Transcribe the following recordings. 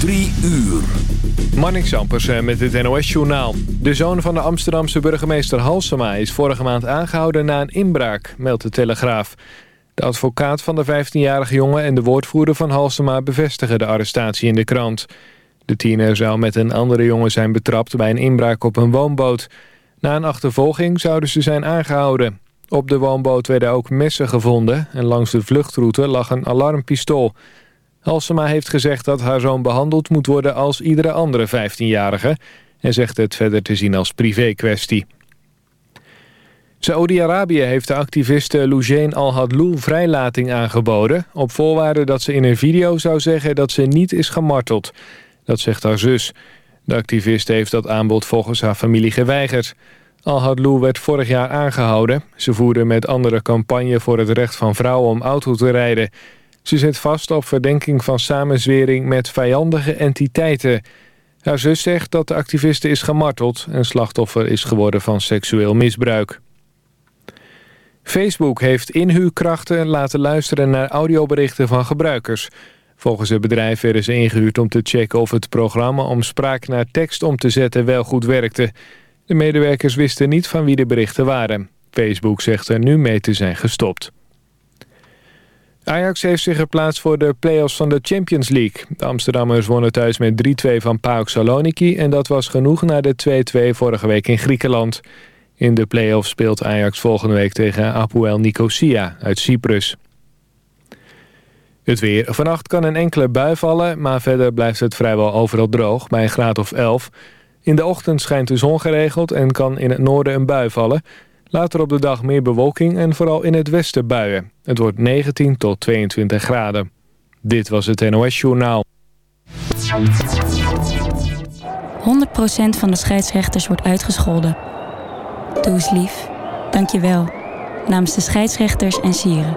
Drie uur. Sampersen met het NOS-journaal. De zoon van de Amsterdamse burgemeester Halsema is vorige maand aangehouden na een inbraak, meldt de Telegraaf. De advocaat van de 15-jarige jongen en de woordvoerder van Halsema bevestigen de arrestatie in de krant. De tiener zou met een andere jongen zijn betrapt bij een inbraak op een woonboot. Na een achtervolging zouden ze zijn aangehouden. Op de woonboot werden ook messen gevonden en langs de vluchtroute lag een alarmpistool. Halsema heeft gezegd dat haar zoon behandeld moet worden als iedere andere 15-jarige... en zegt het verder te zien als privé-kwestie. Saoedi-Arabië heeft de activiste Loujain al-Hadlou vrijlating aangeboden... op voorwaarde dat ze in een video zou zeggen dat ze niet is gemarteld. Dat zegt haar zus. De activiste heeft dat aanbod volgens haar familie geweigerd. Al-Hadlou werd vorig jaar aangehouden. Ze voerde met andere campagne voor het recht van vrouwen om auto te rijden... Ze zit vast op verdenking van samenzwering met vijandige entiteiten. Haar zus zegt dat de activiste is gemarteld... en slachtoffer is geworden van seksueel misbruik. Facebook heeft inhuurkrachten laten luisteren naar audioberichten van gebruikers. Volgens het bedrijf werden ze ingehuurd om te checken of het programma... om spraak naar tekst om te zetten wel goed werkte. De medewerkers wisten niet van wie de berichten waren. Facebook zegt er nu mee te zijn gestopt. Ajax heeft zich geplaatst voor de play-offs van de Champions League. De Amsterdammers wonnen thuis met 3-2 van PAOK Saloniki... en dat was genoeg na de 2-2 vorige week in Griekenland. In de play-offs speelt Ajax volgende week tegen Apoel Nicosia uit Cyprus. Het weer. Vannacht kan een enkele bui vallen... maar verder blijft het vrijwel overal droog bij een graad of 11. In de ochtend schijnt de zon geregeld en kan in het noorden een bui vallen... Later op de dag meer bewolking en vooral in het westen buien. Het wordt 19 tot 22 graden. Dit was het NOS Journaal. 100% van de scheidsrechters wordt uitgescholden. Doe eens lief. Dank je wel. Namens de scheidsrechters en sieren.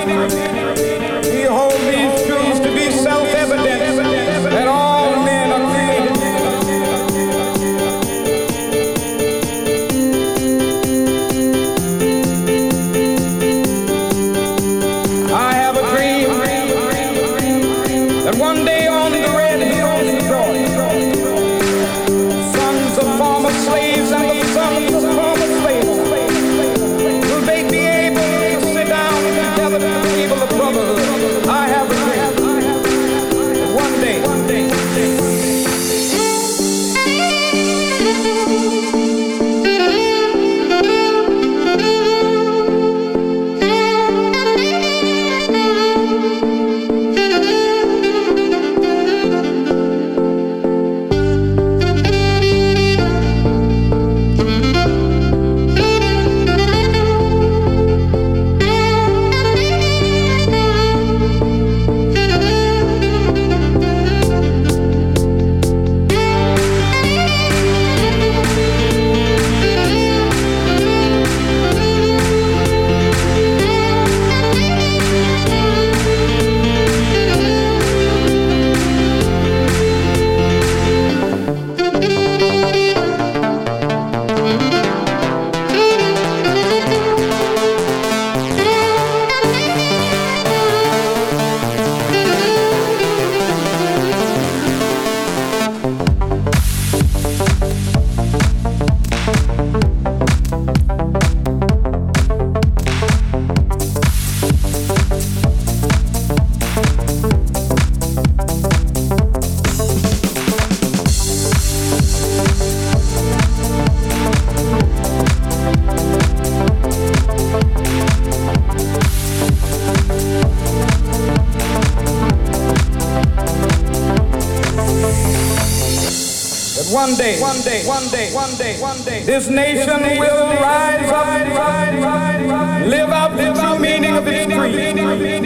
One day, one day, one day, this nation will rise up, live out the true meaning of its creed.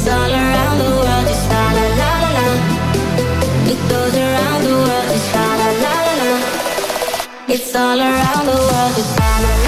It's all around the world. It's all around. the world, just la.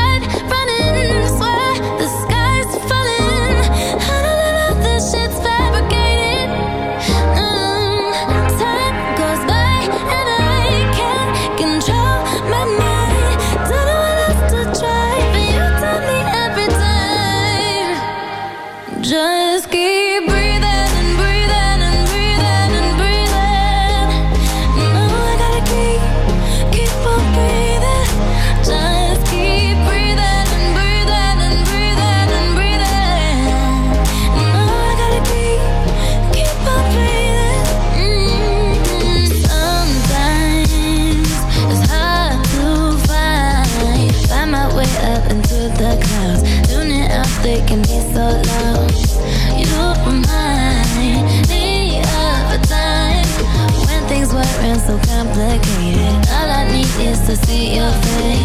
see your face.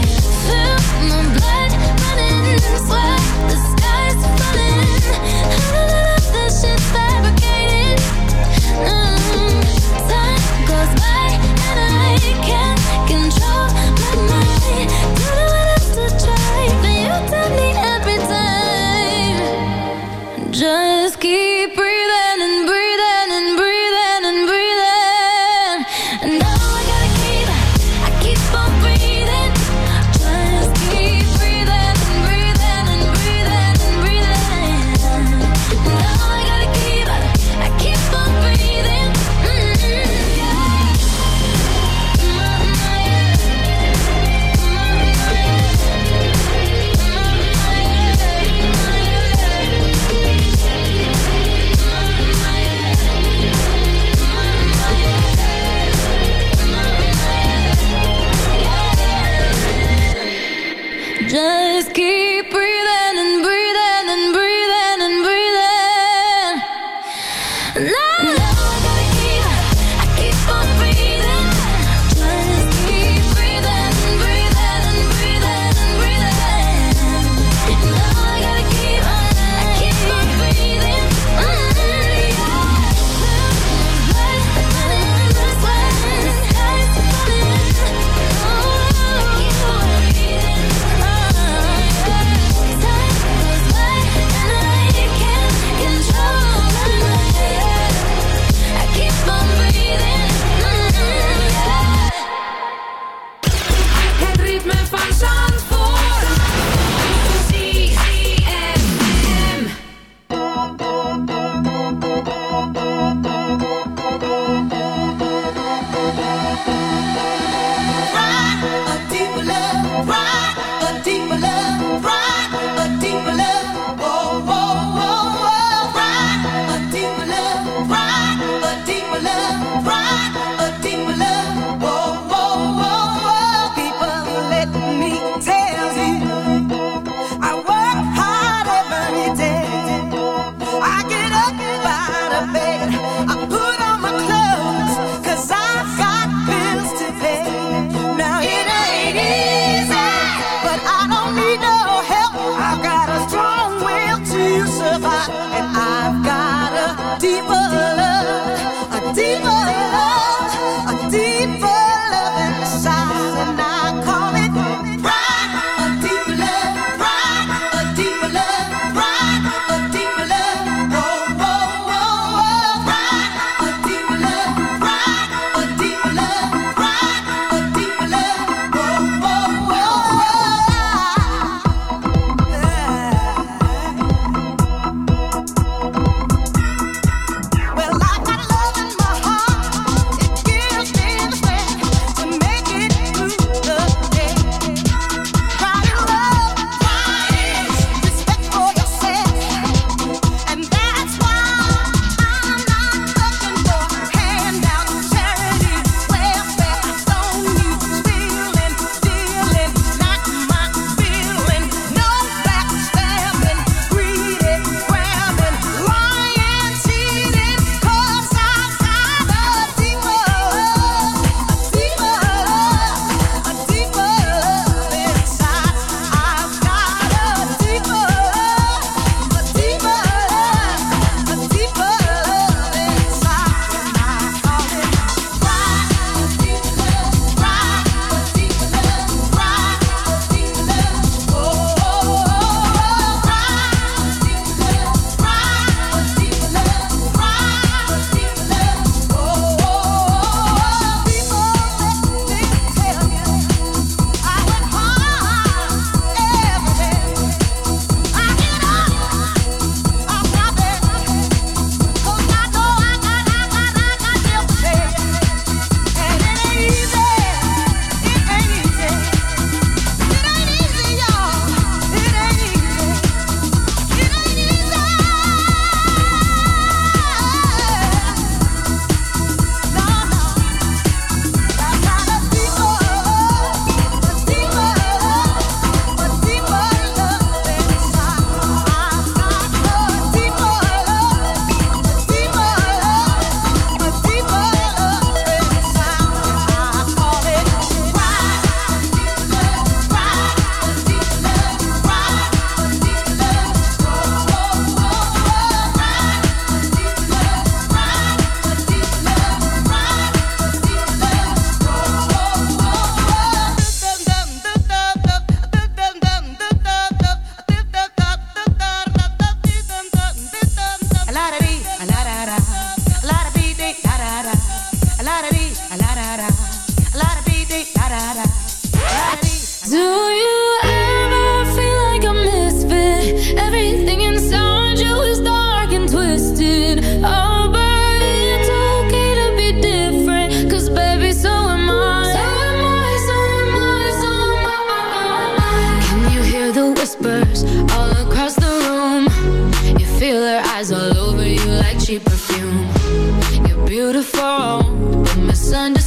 misunderstood.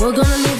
We're gonna leave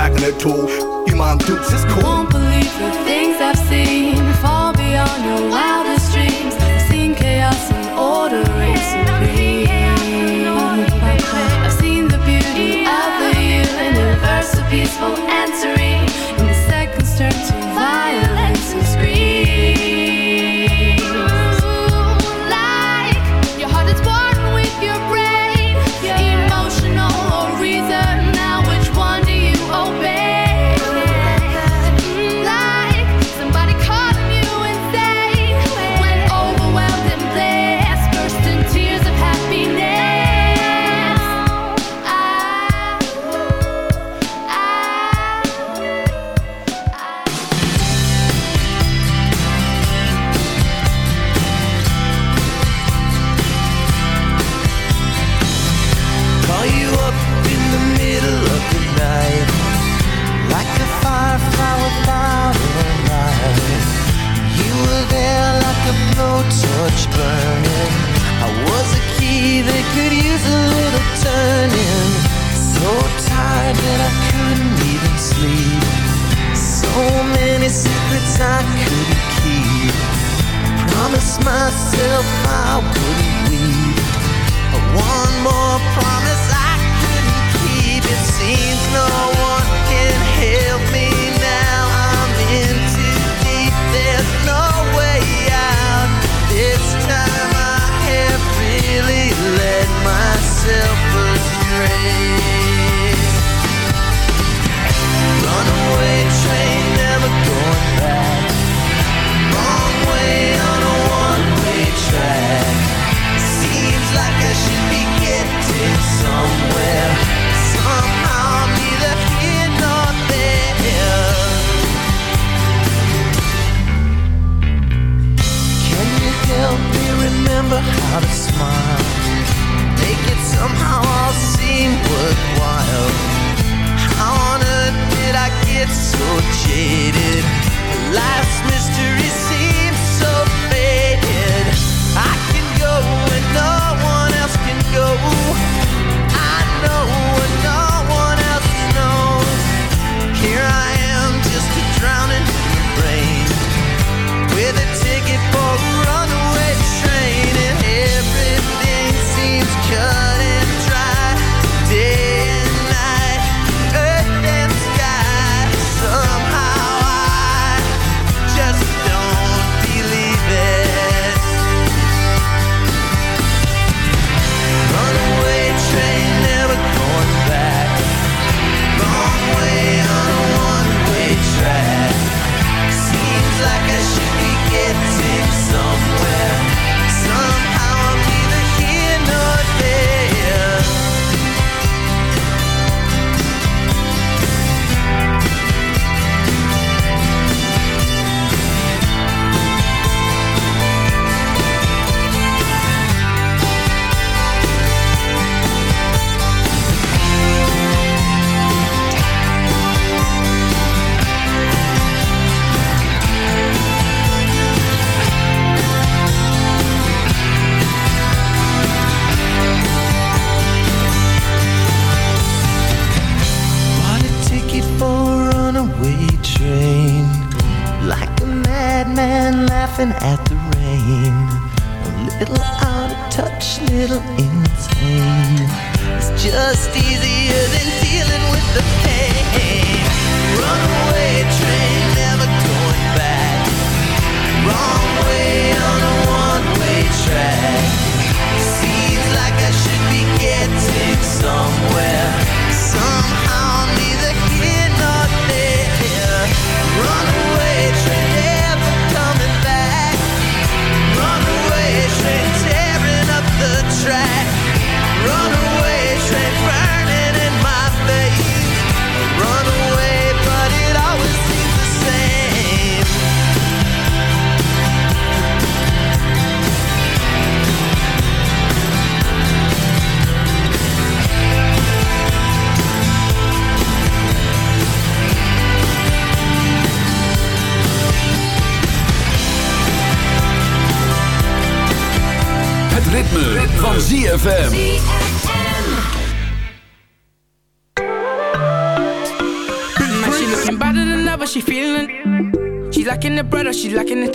packing tool. Your mom dukes is cool. Won't believe the things I've seen far beyond your wildest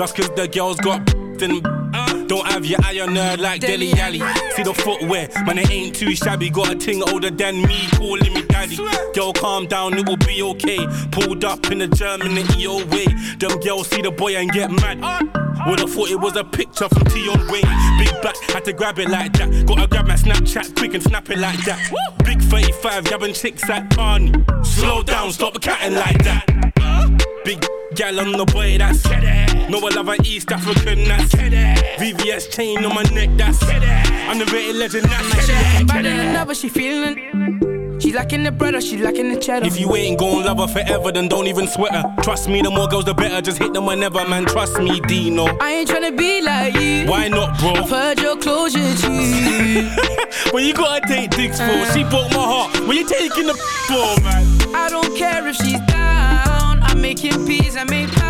Just cause the girls got then don't have your eye on her like Dele Alli. See the footwear, man, it ain't too shabby. Got a ting older than me, calling me daddy. Girl, calm down, it will be okay. Pulled up in the German EO way. Them girls see the boy and get mad. Would've thought it was a picture from Tion Wayne. Big back, had to grab it like that. Gotta grab my Snapchat quick and snap it like that. Big 35, grabbing chicks at Barney. Slow down, stop catting like that. Big gal on the boy, that's No, I love an East African, that's VVS chain on my neck, that's I'm the rated legend, that's looking better than ever, she feeling. She lacking the bread or she lacking the cheddar. If you ain't gon' love her forever, then don't even sweat her. Trust me, the more girls, the better. Just hit them whenever, man. Trust me, Deno. I ain't tryna be like you. Why not, bro? I've heard your closure, G. when you gotta take dicks for, uh. she broke my heart. When you taking the for, man? I don't care if she's down. I'm making peace, I make pounds.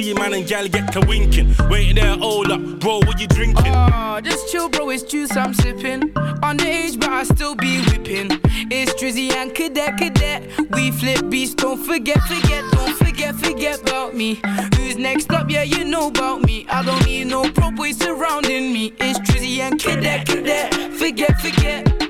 See man and gal get to winking. Wait there, hold up, bro, what you drinking? Ah, oh, just chill, bro, it's juice I'm sipping. Underage, but I still be whipping. It's Drizzy and Cadet Cadet. We flip beats, don't forget, forget, don't forget, forget about me. Who's next up? Yeah, you know about me. I don't need no pro boys surrounding me. It's Drizzy and Cadet Cadet. Forget, forget.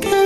Carry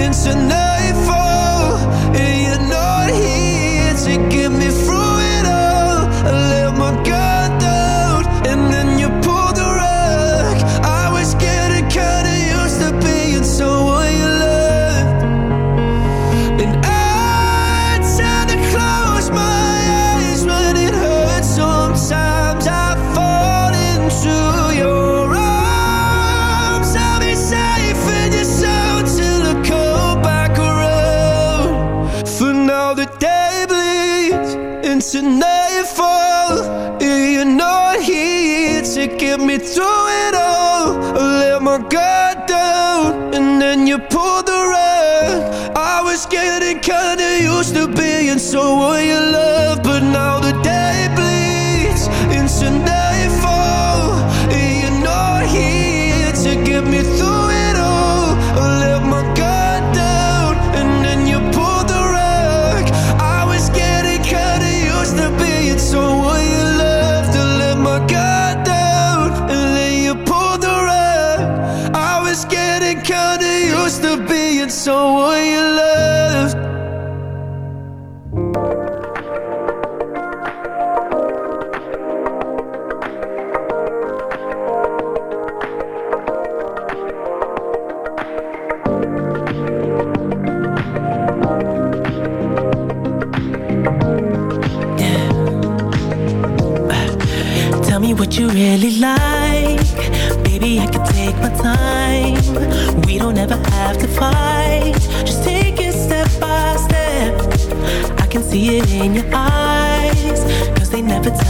into nightfall, and you're not here to get me through it all. I let my guard. so will you love